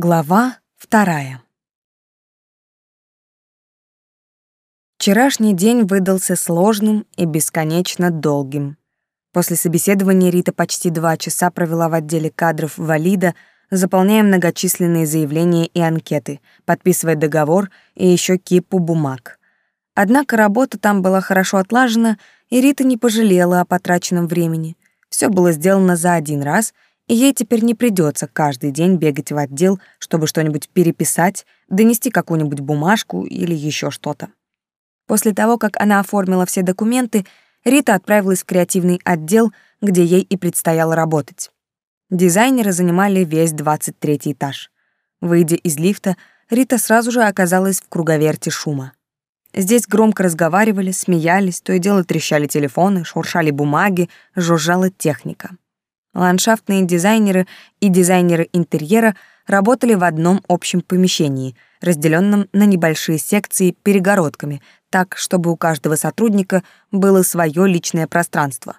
Глава вторая. Вчерашний день выдался сложным и бесконечно долгим. После собеседования Рита почти два часа провела в отделе кадров Валида, заполняя многочисленные заявления и анкеты, подписывая договор и еще кипу бумаг. Однако работа там была хорошо отлажена, и Рита не пожалела о потраченном времени. Все было сделано за один раз — и ей теперь не придется каждый день бегать в отдел, чтобы что-нибудь переписать, донести какую-нибудь бумажку или еще что-то. После того, как она оформила все документы, Рита отправилась в креативный отдел, где ей и предстояло работать. Дизайнеры занимали весь 23 этаж. Выйдя из лифта, Рита сразу же оказалась в круговерте шума. Здесь громко разговаривали, смеялись, то и дело трещали телефоны, шуршали бумаги, жужжала техника. Ландшафтные дизайнеры и дизайнеры интерьера работали в одном общем помещении, разделенном на небольшие секции перегородками, так, чтобы у каждого сотрудника было свое личное пространство.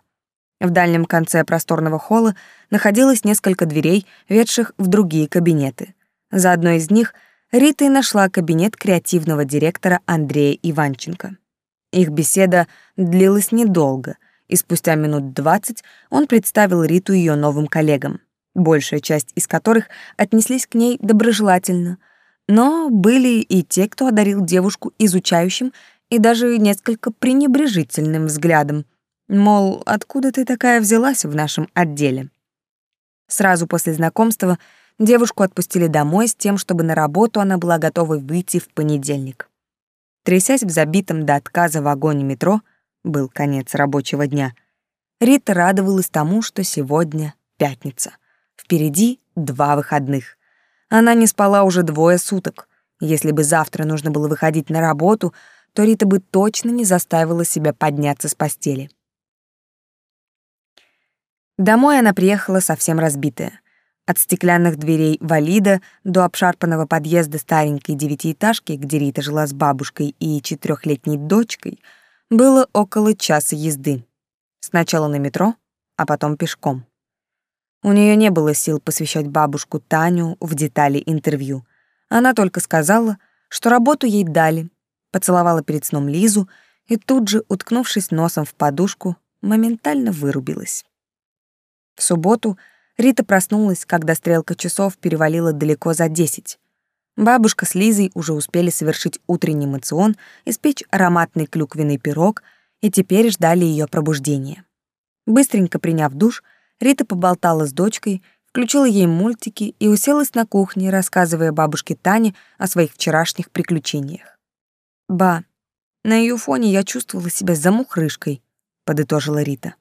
В дальнем конце просторного холла находилось несколько дверей, ведших в другие кабинеты. За одной из них Рита и нашла кабинет креативного директора Андрея Иванченко. Их беседа длилась недолго — и спустя минут двадцать он представил Риту ее новым коллегам, большая часть из которых отнеслись к ней доброжелательно, но были и те, кто одарил девушку изучающим и даже несколько пренебрежительным взглядом, мол, откуда ты такая взялась в нашем отделе. Сразу после знакомства девушку отпустили домой с тем, чтобы на работу она была готова выйти в понедельник. Трясясь в забитом до отказа вагоне метро, был конец рабочего дня. Рита радовалась тому, что сегодня пятница. Впереди два выходных. Она не спала уже двое суток. Если бы завтра нужно было выходить на работу, то Рита бы точно не заставила себя подняться с постели. Домой она приехала совсем разбитая. От стеклянных дверей валида до обшарпанного подъезда старенькой девятиэтажки, где Рита жила с бабушкой и четырехлетней дочкой — было около часа езды. Сначала на метро, а потом пешком. У нее не было сил посвящать бабушку Таню в детали интервью. Она только сказала, что работу ей дали, поцеловала перед сном Лизу и тут же, уткнувшись носом в подушку, моментально вырубилась. В субботу Рита проснулась, когда стрелка часов перевалила далеко за десять. Бабушка с Лизой уже успели совершить утренний мацион, испечь ароматный клюквенный пирог и теперь ждали ее пробуждения. Быстренько приняв душ, Рита поболтала с дочкой, включила ей мультики и уселась на кухне, рассказывая бабушке Тане о своих вчерашних приключениях. «Ба, на ее фоне я чувствовала себя замухрышкой», — подытожила Рита.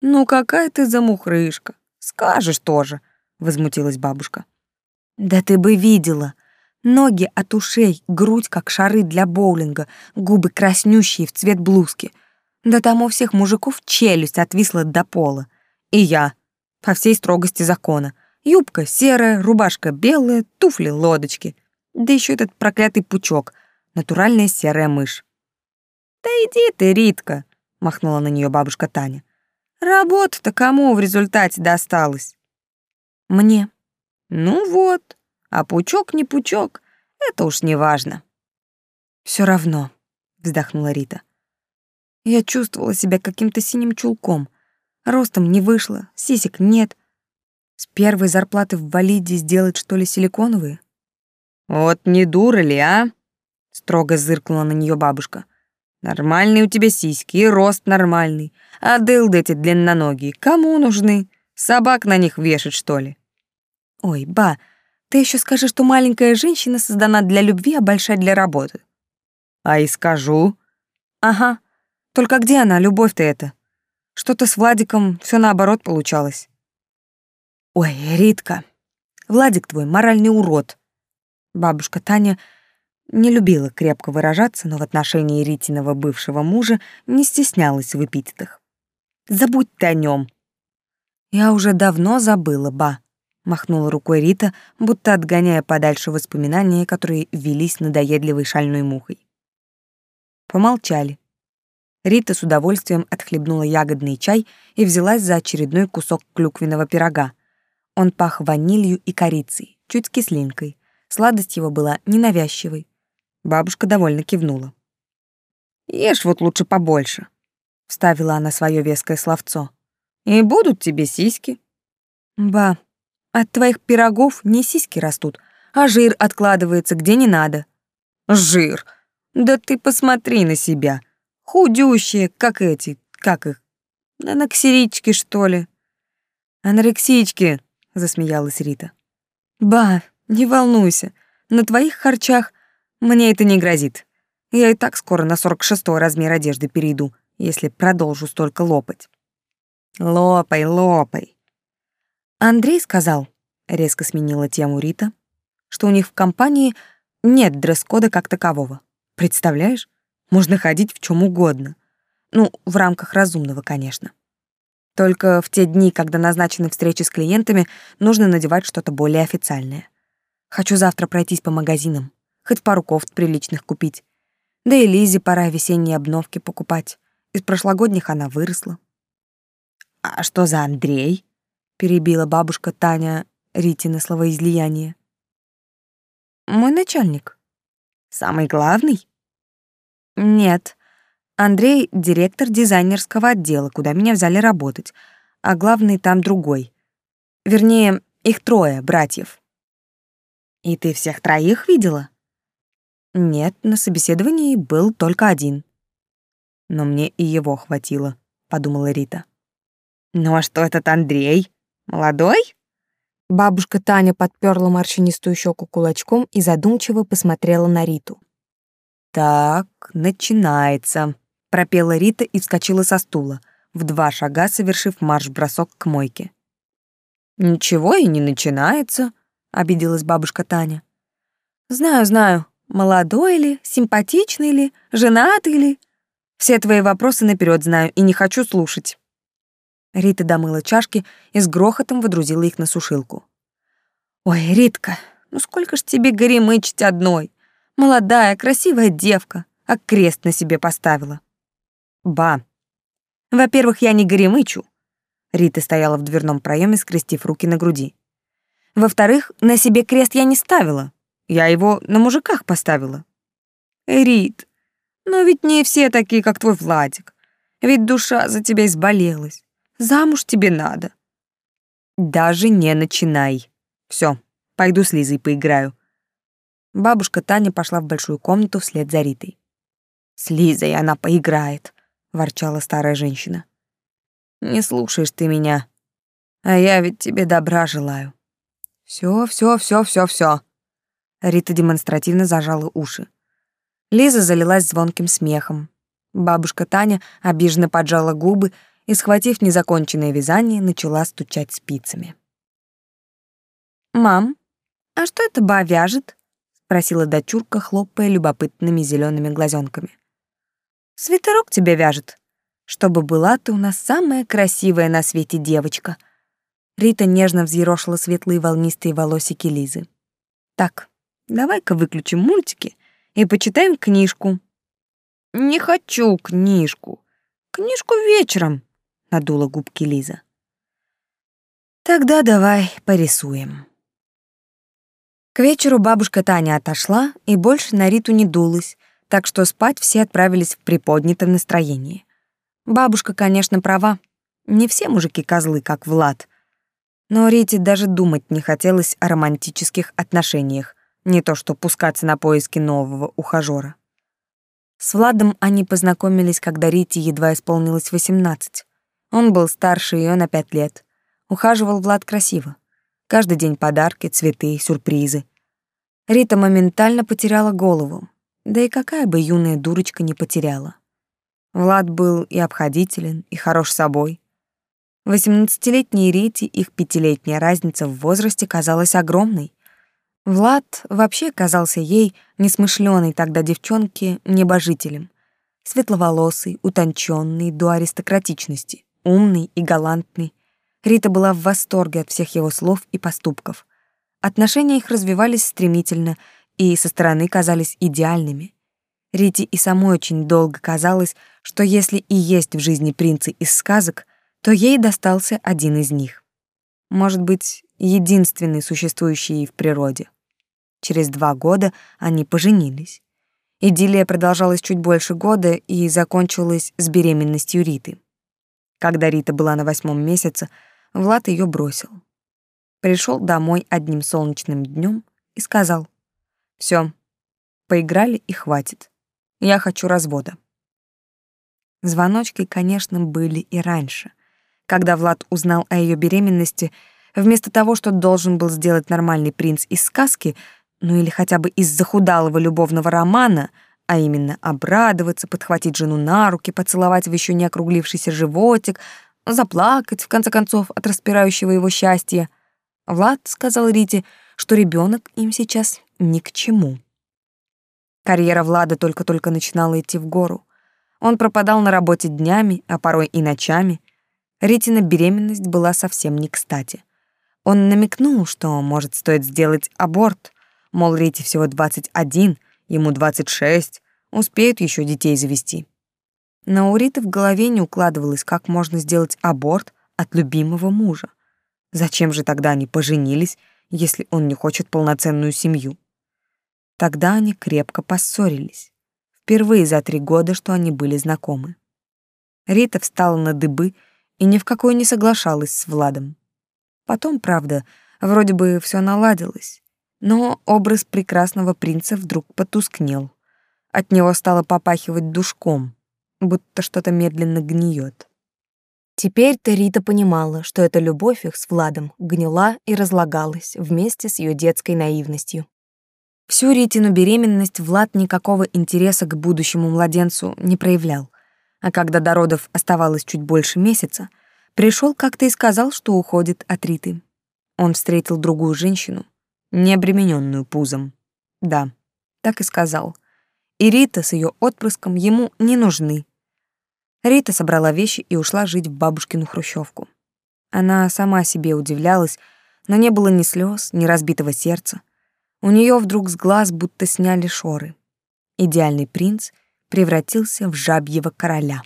«Ну какая ты замухрышка? Скажешь тоже», — возмутилась бабушка. Да ты бы видела. Ноги от ушей, грудь как шары для боулинга, губы краснющие в цвет блузки. Да там у всех мужиков челюсть отвисла до пола. И я, по всей строгости закона. Юбка серая, рубашка белая, туфли лодочки. Да еще этот проклятый пучок, натуральная серая мышь. «Да иди ты, Ритка», — махнула на нее бабушка Таня. «Работа-то кому в результате досталась?» «Мне», ну вот, а пучок не пучок, это уж не важно. Все равно, вздохнула Рита. Я чувствовала себя каким-то синим чулком. Ростом не вышло, сисек нет. С первой зарплаты в валиде сделать что ли силиконовые? Вот не дура ли, а? Строго зыркнула на нее бабушка. Нормальные у тебя сиськи и рост нормальный. А дылды эти длинноногие, кому нужны? Собак на них вешать, что ли? Ой, ба, ты еще скажи, что маленькая женщина создана для любви, а большая для работы. А и скажу. Ага. Только где она, любовь-то эта? Что-то с Владиком все наоборот получалось. Ой, Ритка, Владик твой моральный урод. Бабушка Таня не любила крепко выражаться, но в отношении Ритиного бывшего мужа не стеснялась в эпитетах. Забудь ты о нем. Я уже давно забыла, ба махнула рукой Рита, будто отгоняя подальше воспоминания, которые велись надоедливой шальной мухой. Помолчали. Рита с удовольствием отхлебнула ягодный чай и взялась за очередной кусок клюквенного пирога. Он пах ванилью и корицей, чуть кислинкой. Сладость его была ненавязчивой. Бабушка довольно кивнула. «Ешь вот лучше побольше», — вставила она свое веское словцо. «И будут тебе сиськи». «Ба, от твоих пирогов не сиськи растут, а жир откладывается где не надо». «Жир? Да ты посмотри на себя. Худющие, как эти, как их, аноксерички, что ли?» «Анорексички», — засмеялась Рита. «Ба, не волнуйся, на твоих харчах мне это не грозит. Я и так скоро на 46-й размер одежды перейду, если продолжу столько лопать». «Лопай, лопай». Андрей сказал, резко сменила тему Рита, что у них в компании нет дресс-кода как такового. Представляешь? Можно ходить в чем угодно. Ну, в рамках разумного, конечно. Только в те дни, когда назначены встречи с клиентами, нужно надевать что-то более официальное. Хочу завтра пройтись по магазинам, хоть пару кофт приличных купить. Да и Лизе пора весенние обновки покупать. Из прошлогодних она выросла. «А что за Андрей?» — перебила бабушка Таня Ритина словоизлияние. «Мой начальник». «Самый главный?» «Нет, Андрей — директор дизайнерского отдела, куда меня взяли работать, а главный там другой. Вернее, их трое, братьев. И ты всех троих видела? Нет, на собеседовании был только один. Но мне и его хватило, подумала Рита. Ну а что этот Андрей? Молодой? Бабушка Таня подперла морщинистую щеку кулачком и задумчиво посмотрела на Риту. Так, начинается пропела Рита и вскочила со стула, в два шага совершив марш-бросок к мойке. «Ничего и не начинается», — обиделась бабушка Таня. «Знаю, знаю, молодой ли, симпатичный ли, женатый ли. Все твои вопросы наперед знаю и не хочу слушать». Рита домыла чашки и с грохотом водрузила их на сушилку. «Ой, Ритка, ну сколько ж тебе горемычить одной? Молодая, красивая девка, а крест на себе поставила. Ба. Во-первых, я не горемычу. Рита стояла в дверном проеме, скрестив руки на груди. Во-вторых, на себе крест я не ставила. Я его на мужиках поставила. Рит, но ведь не все такие, как твой Владик. Ведь душа за тебя изболелась. Замуж тебе надо. Даже не начинай. Все, пойду с Лизой поиграю. Бабушка Таня пошла в большую комнату вслед за Ритой. С Лизой она поиграет ворчала старая женщина. Не слушаешь ты меня, а я ведь тебе добра желаю. Все, все, все, все, все. Рита демонстративно зажала уши. Лиза залилась звонким смехом. Бабушка Таня обиженно поджала губы и, схватив незаконченное вязание, начала стучать спицами. «Мам, а что это ба вяжет?» — спросила дочурка, хлопая любопытными зелеными глазенками. Свитерок тебя вяжет, чтобы была ты у нас самая красивая на свете девочка. Рита нежно взъерошила светлые волнистые волосики Лизы. Так, давай-ка выключим мультики и почитаем книжку. Не хочу книжку. Книжку вечером, надула губки Лиза. Тогда давай порисуем. К вечеру бабушка Таня отошла и больше на Риту не дулась, так что спать все отправились в приподнятом настроении. Бабушка, конечно, права. Не все мужики козлы, как Влад. Но Рите даже думать не хотелось о романтических отношениях, не то что пускаться на поиски нового ухажёра. С Владом они познакомились, когда Рите едва исполнилось 18. Он был старше ее на пять лет. Ухаживал Влад красиво. Каждый день подарки, цветы, сюрпризы. Рита моментально потеряла голову. Да и какая бы юная дурочка не потеряла. Влад был и обходителен, и хорош собой. Восемнадцатилетней Рите их пятилетняя разница в возрасте казалась огромной. Влад вообще казался ей, несмышленой тогда девчонке, небожителем. Светловолосый, утонченный до аристократичности, умный и галантный. Рита была в восторге от всех его слов и поступков. Отношения их развивались стремительно, и со стороны казались идеальными. Рите и самой очень долго казалось, что если и есть в жизни принцы из сказок, то ей достался один из них. Может быть, единственный существующий в природе. Через два года они поженились. Идиллия продолжалась чуть больше года и закончилась с беременностью Риты. Когда Рита была на восьмом месяце, Влад ее бросил. Пришел домой одним солнечным днем и сказал, «Все, поиграли и хватит. Я хочу развода». Звоночки, конечно, были и раньше. Когда Влад узнал о ее беременности, вместо того, что должен был сделать нормальный принц из сказки, ну или хотя бы из захудалого любовного романа, а именно обрадоваться, подхватить жену на руки, поцеловать в еще не округлившийся животик, заплакать, в конце концов, от распирающего его счастья, Влад сказал Рите, что ребенок им сейчас ни к чему. Карьера Влада только-только начинала идти в гору. Он пропадал на работе днями, а порой и ночами. Ритина беременность была совсем не кстати. Он намекнул, что, может, стоит сделать аборт, мол, Рите всего 21, ему 26, успеют еще детей завести. Но у в голове не укладывалось, как можно сделать аборт от любимого мужа. Зачем же тогда они поженились, если он не хочет полноценную семью? Тогда они крепко поссорились. Впервые за три года, что они были знакомы. Рита встала на дыбы и ни в какой не соглашалась с Владом. Потом, правда, вроде бы все наладилось, но образ прекрасного принца вдруг потускнел. От него стало попахивать душком, будто что-то медленно гниет. Теперь-то Рита понимала, что эта любовь их с Владом гнила и разлагалась вместе с ее детской наивностью. Всю Ритину беременность Влад никакого интереса к будущему младенцу не проявлял, а когда до родов оставалось чуть больше месяца, пришел как-то и сказал, что уходит от Риты. Он встретил другую женщину, не обремененную пузом. Да, так и сказал. И Рита с ее отпрыском ему не нужны. Рита собрала вещи и ушла жить в бабушкину хрущевку. Она сама себе удивлялась, но не было ни слез, ни разбитого сердца. У нее вдруг с глаз будто сняли шоры. Идеальный принц превратился в жабьего короля.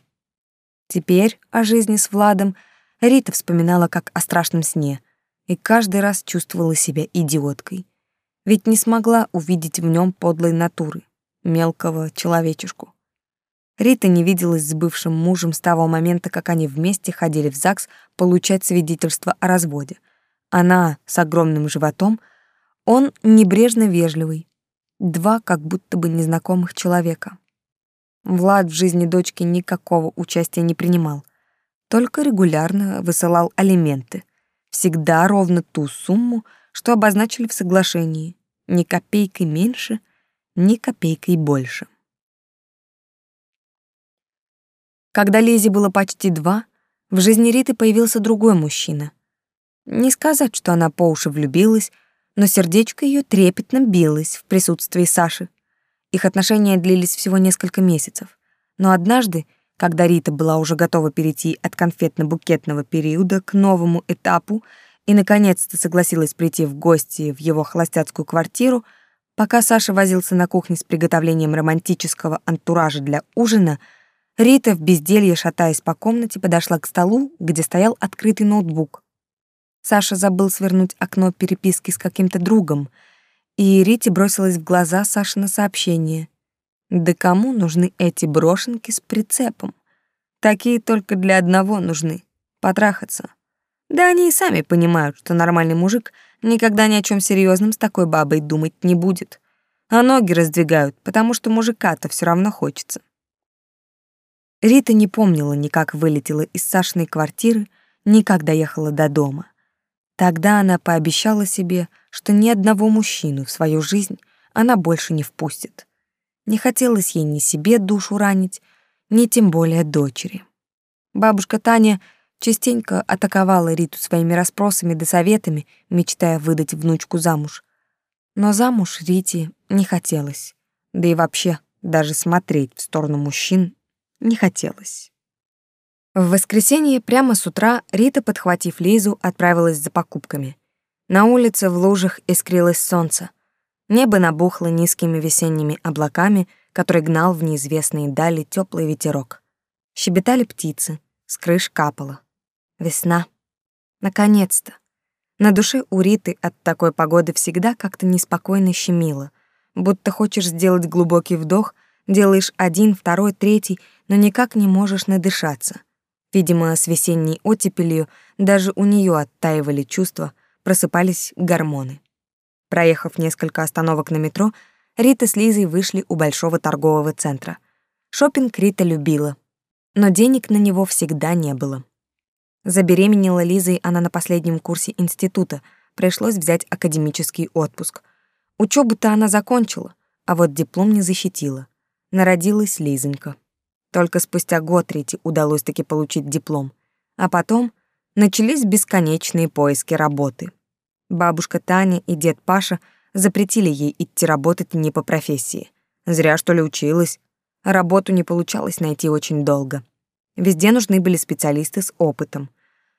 Теперь о жизни с Владом Рита вспоминала как о страшном сне и каждый раз чувствовала себя идиоткой. Ведь не смогла увидеть в нем подлой натуры, мелкого человечешку. Рита не виделась с бывшим мужем с того момента, как они вместе ходили в ЗАГС получать свидетельство о разводе. Она с огромным животом, он небрежно вежливый. Два как будто бы незнакомых человека. Влад в жизни дочки никакого участия не принимал, только регулярно высылал алименты. Всегда ровно ту сумму, что обозначили в соглашении. Ни копейкой меньше, ни копейкой больше. Когда Лизе было почти два, в жизни Риты появился другой мужчина. Не сказать, что она по уши влюбилась, но сердечко ее трепетно билось в присутствии Саши. Их отношения длились всего несколько месяцев. Но однажды, когда Рита была уже готова перейти от конфетно-букетного периода к новому этапу и наконец-то согласилась прийти в гости в его холостяцкую квартиру, пока Саша возился на кухне с приготовлением романтического антуража для ужина — Рита в безделье, шатаясь по комнате, подошла к столу, где стоял открытый ноутбук. Саша забыл свернуть окно переписки с каким-то другом, и Рите бросилось в глаза Сашина сообщение. «Да кому нужны эти брошенки с прицепом? Такие только для одного нужны — потрахаться. Да они и сами понимают, что нормальный мужик никогда ни о чем серьезном с такой бабой думать не будет. А ноги раздвигают, потому что мужика-то все равно хочется. Рита не помнила ни как вылетела из Сашиной квартиры, ни как доехала до дома. Тогда она пообещала себе, что ни одного мужчину в свою жизнь она больше не впустит. Не хотелось ей ни себе душу ранить, ни тем более дочери. Бабушка Таня частенько атаковала Риту своими расспросами да советами, мечтая выдать внучку замуж. Но замуж Рите не хотелось, да и вообще даже смотреть в сторону мужчин не хотелось. В воскресенье прямо с утра Рита, подхватив Лизу, отправилась за покупками. На улице в лужах искрилось солнце. Небо набухло низкими весенними облаками, который гнал в неизвестные дали теплый ветерок. Щебетали птицы, с крыш капало. Весна. Наконец-то. На душе у Риты от такой погоды всегда как-то неспокойно щемило, будто хочешь сделать глубокий вдох, делаешь один, второй, третий, но никак не можешь надышаться. Видимо, с весенней оттепелью даже у нее оттаивали чувства, просыпались гормоны. Проехав несколько остановок на метро, Рита с Лизой вышли у большого торгового центра. Шопинг Рита любила, но денег на него всегда не было. Забеременела Лизой она на последнем курсе института, пришлось взять академический отпуск. Учебу-то она закончила, а вот диплом не защитила. Народилась Лизонька. Только спустя год Рите удалось таки получить диплом. А потом начались бесконечные поиски работы. Бабушка Таня и дед Паша запретили ей идти работать не по профессии. Зря, что ли, училась. Работу не получалось найти очень долго. Везде нужны были специалисты с опытом.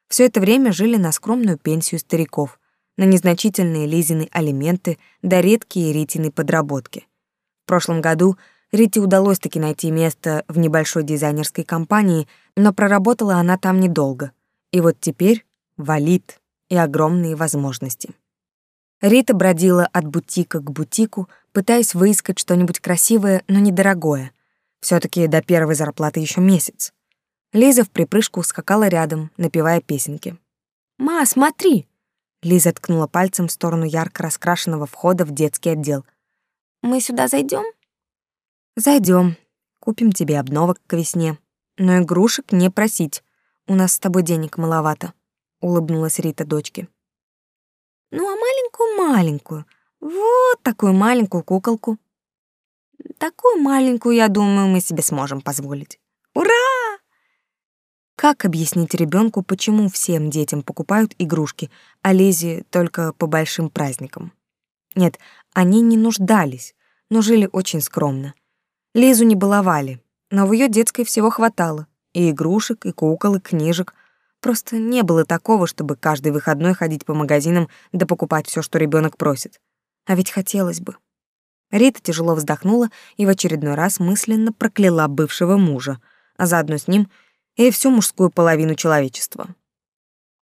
Все это время жили на скромную пенсию стариков, на незначительные Лизины алименты да редкие Ритины подработки. В прошлом году Рите удалось таки найти место в небольшой дизайнерской компании, но проработала она там недолго. И вот теперь валит и огромные возможности. Рита бродила от бутика к бутику, пытаясь выискать что-нибудь красивое, но недорогое. все таки до первой зарплаты еще месяц. Лиза в припрыжку скакала рядом, напевая песенки. «Ма, смотри!» Лиза ткнула пальцем в сторону ярко раскрашенного входа в детский отдел. «Мы сюда зайдем? Зайдем. Купим тебе обновок к весне. Но игрушек не просить. У нас с тобой денег маловато», — улыбнулась Рита дочке. «Ну, а маленькую-маленькую? Вот такую маленькую куколку». «Такую маленькую, я думаю, мы себе сможем позволить. Ура!» Как объяснить ребенку, почему всем детям покупают игрушки, а Лизе только по большим праздникам? Нет, они не нуждались, но жили очень скромно. Лизу не баловали, но в ее детской всего хватало. И игрушек, и кукол, и книжек. Просто не было такого, чтобы каждый выходной ходить по магазинам да покупать все, что ребенок просит. А ведь хотелось бы. Рита тяжело вздохнула и в очередной раз мысленно прокляла бывшего мужа, а заодно с ним — и всю мужскую половину человечества.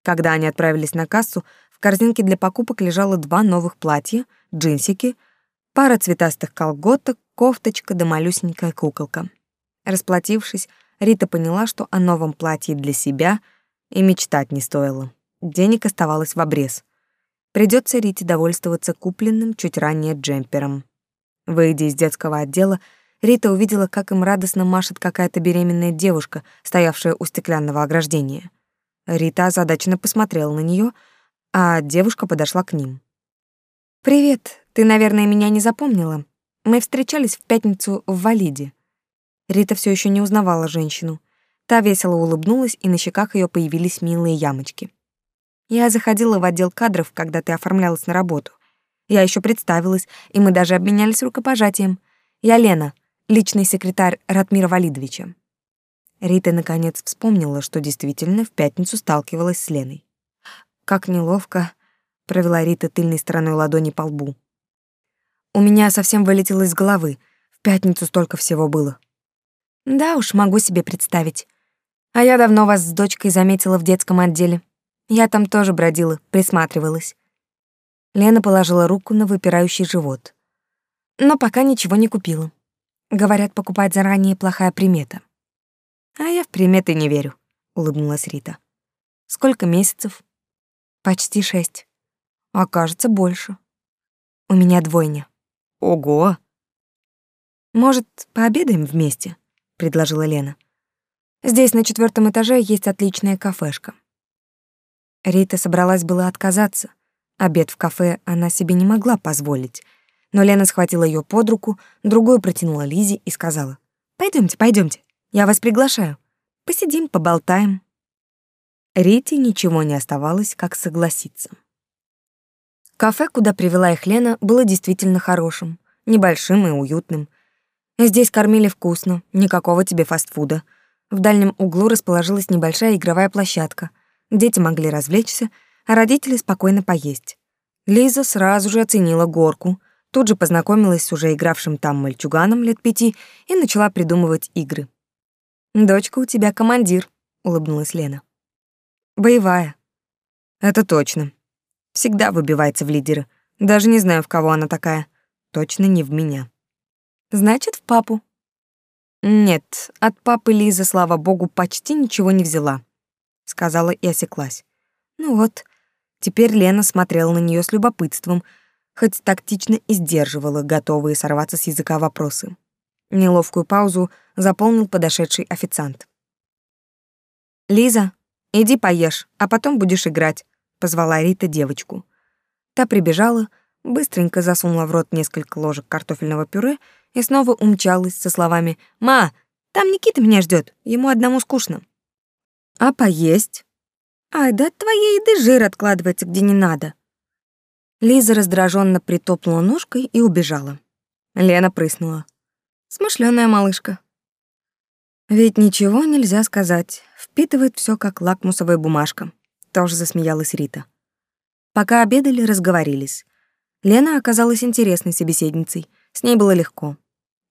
Когда они отправились на кассу, в корзинке для покупок лежало два новых платья, джинсики, пара цветастых колготок, кофточка да малюсенькая куколка. Расплатившись, Рита поняла, что о новом платье для себя и мечтать не стоило. Денег оставалось в обрез. Придется Рите довольствоваться купленным чуть ранее джемпером. Выйдя из детского отдела, Рита увидела, как им радостно машет какая-то беременная девушка, стоявшая у стеклянного ограждения. Рита озадаченно посмотрела на нее, а девушка подошла к ним. «Привет, ты, наверное, меня не запомнила. Мы встречались в пятницу в Валиде». Рита все еще не узнавала женщину. Та весело улыбнулась, и на щеках ее появились милые ямочки. «Я заходила в отдел кадров, когда ты оформлялась на работу. Я еще представилась, и мы даже обменялись рукопожатием. Я Лена, личный секретарь Ратмира Валидовича. Рита наконец вспомнила, что действительно в пятницу сталкивалась с Леной. Как неловко провела Рита тыльной стороной ладони по лбу. У меня совсем вылетело из головы. В пятницу столько всего было. Да уж, могу себе представить. А я давно вас с дочкой заметила в детском отделе. Я там тоже бродила, присматривалась. Лена положила руку на выпирающий живот. Но пока ничего не купила. Говорят, покупать заранее плохая примета. А я в приметы не верю, улыбнулась Рита. Сколько месяцев? Почти шесть. А кажется, больше. У меня двойня. Ого! Может, пообедаем вместе? предложила Лена. Здесь на четвертом этаже есть отличная кафешка. Рита собралась было отказаться. Обед в кафе она себе не могла позволить — но Лена схватила ее под руку, другую протянула Лизе и сказала: "Пойдемте, пойдемте. Я вас приглашаю. Посидим, поболтаем". Рите ничего не оставалось, как согласиться. Кафе, куда привела их Лена, было действительно хорошим, небольшим и уютным. Здесь кормили вкусно, никакого тебе фастфуда. В дальнем углу расположилась небольшая игровая площадка. Дети могли развлечься, а родители спокойно поесть. Лиза сразу же оценила горку — Тут же познакомилась с уже игравшим там мальчуганом лет пяти и начала придумывать игры. «Дочка у тебя командир», — улыбнулась Лена. «Боевая». «Это точно. Всегда выбивается в лидеры. Даже не знаю, в кого она такая. Точно не в меня. Значит, в папу. Нет, от папы Лиза, слава богу, почти ничего не взяла, сказала и осеклась. Ну вот, теперь Лена смотрела на нее с любопытством, хоть тактично и сдерживала готовые сорваться с языка вопросы. Неловкую паузу заполнил подошедший официант. «Лиза, иди поешь, а потом будешь играть», — позвала Рита девочку. Та прибежала, быстренько засунула в рот несколько ложек картофельного пюре и снова умчалась со словами «Ма, там Никита меня ждет, ему одному скучно». «А поесть?» «Ай, да от твоей еды жир откладывается где не надо». Лиза раздраженно притопнула ножкой и убежала. Лена прыснула. Смышленая малышка. Ведь ничего нельзя сказать. Впитывает все как лакмусовая бумажка. Тоже засмеялась Рита. Пока обедали, разговорились. Лена оказалась интересной собеседницей. С ней было легко.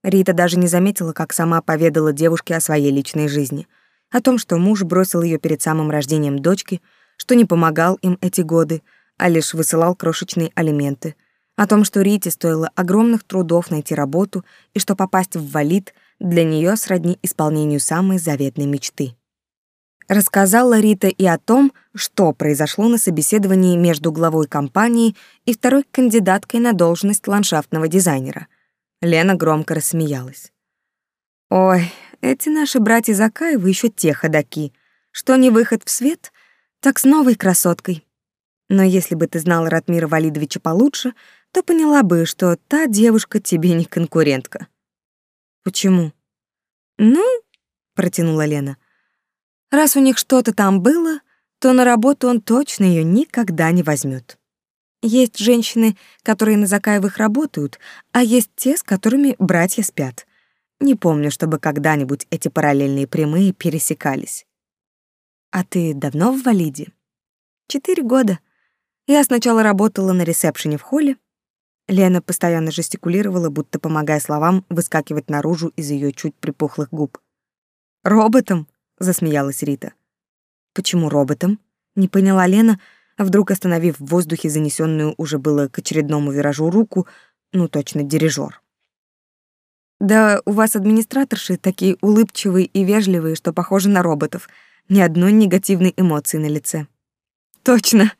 Рита даже не заметила, как сама поведала девушке о своей личной жизни. О том, что муж бросил ее перед самым рождением дочки, что не помогал им эти годы, а лишь высылал крошечные алименты, о том, что Рите стоило огромных трудов найти работу и что попасть в валид для нее сродни исполнению самой заветной мечты. Рассказала Рита и о том, что произошло на собеседовании между главой компании и второй кандидаткой на должность ландшафтного дизайнера. Лена громко рассмеялась. «Ой, эти наши братья Закаевы еще те ходаки. Что не выход в свет, так с новой красоткой. Но если бы ты знала Ратмира Валидовича получше, то поняла бы, что та девушка тебе не конкурентка. Почему? Ну, протянула Лена. Раз у них что-то там было, то на работу он точно ее никогда не возьмет. Есть женщины, которые на Закаевых работают, а есть те, с которыми братья спят. Не помню, чтобы когда-нибудь эти параллельные прямые пересекались. А ты давно в Валиде? Четыре года. Я сначала работала на ресепшене в холле. Лена постоянно жестикулировала, будто помогая словам выскакивать наружу из ее чуть припухлых губ. «Роботом?» — засмеялась Рита. «Почему роботом?» — не поняла Лена, вдруг остановив в воздухе занесенную уже было к очередному виражу руку, ну точно дирижер. «Да у вас администраторши такие улыбчивые и вежливые, что похожи на роботов. Ни одной негативной эмоции на лице». «Точно!»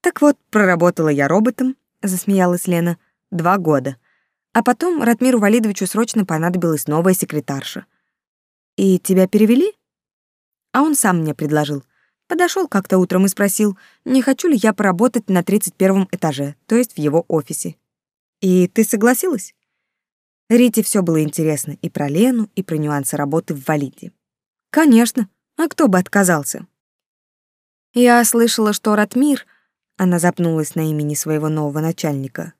Так вот, проработала я роботом, засмеялась Лена, два года. А потом Ратмиру Валидовичу срочно понадобилась новая секретарша. И тебя перевели? А он сам мне предложил. Подошел как-то утром и спросил, не хочу ли я поработать на 31 этаже, то есть в его офисе. И ты согласилась? Рите все было интересно и про Лену, и про нюансы работы в Валиде. Конечно, а кто бы отказался? Я слышала, что Ратмир — она запнулась на имени своего нового начальника.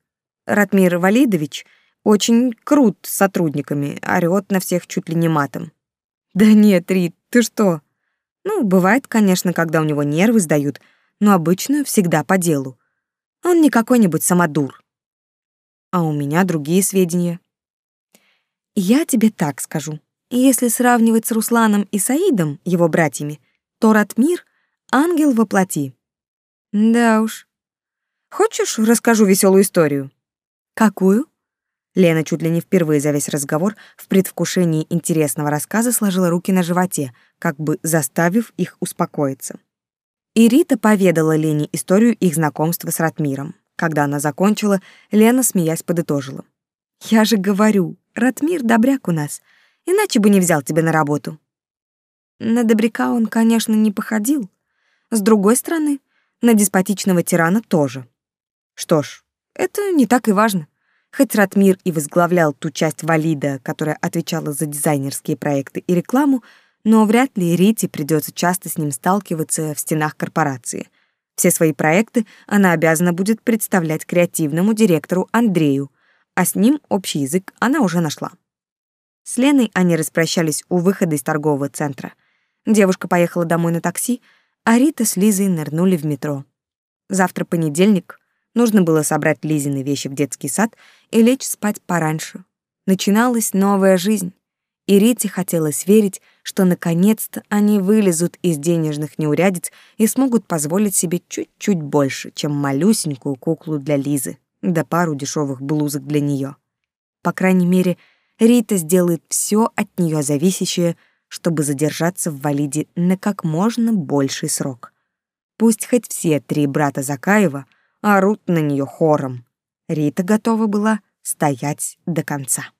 Ратмир Валидович очень крут с сотрудниками, орёт на всех чуть ли не матом. Да нет, Рит, ты что? Ну, бывает, конечно, когда у него нервы сдают, но обычно всегда по делу. Он не какой-нибудь самодур. А у меня другие сведения. Я тебе так скажу. Если сравнивать с Русланом и Саидом, его братьями, то Ратмир — ангел во плоти. Да уж. Хочешь, расскажу веселую историю? Какую? Лена чуть ли не впервые за весь разговор в предвкушении интересного рассказа сложила руки на животе, как бы заставив их успокоиться. И Рита поведала Лене историю их знакомства с Ратмиром. Когда она закончила, Лена, смеясь, подытожила. «Я же говорю, Ратмир добряк у нас, иначе бы не взял тебя на работу». На добряка он, конечно, не походил. С другой стороны, на деспотичного тирана тоже. Что ж, это не так и важно. Хоть Ратмир и возглавлял ту часть Валида, которая отвечала за дизайнерские проекты и рекламу, но вряд ли Рите придется часто с ним сталкиваться в стенах корпорации. Все свои проекты она обязана будет представлять креативному директору Андрею, а с ним общий язык она уже нашла. С Леной они распрощались у выхода из торгового центра. Девушка поехала домой на такси, а Рита с Лизой нырнули в метро. Завтра понедельник, нужно было собрать Лизины вещи в детский сад и лечь спать пораньше. Начиналась новая жизнь, и Рите хотелось верить, что наконец-то они вылезут из денежных неурядиц и смогут позволить себе чуть-чуть больше, чем малюсенькую куклу для Лизы, да пару дешевых блузок для нее. По крайней мере, Рита сделает все от нее зависящее, чтобы задержаться в Валиде на как можно больший срок. Пусть хоть все три брата Закаева орут на нее хором. Рита готова была стоять до конца.